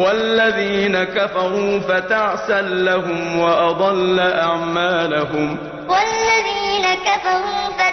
والذين كفروا فتعسا لهم وأضل أعمالهم. والذين كفروا فتعسا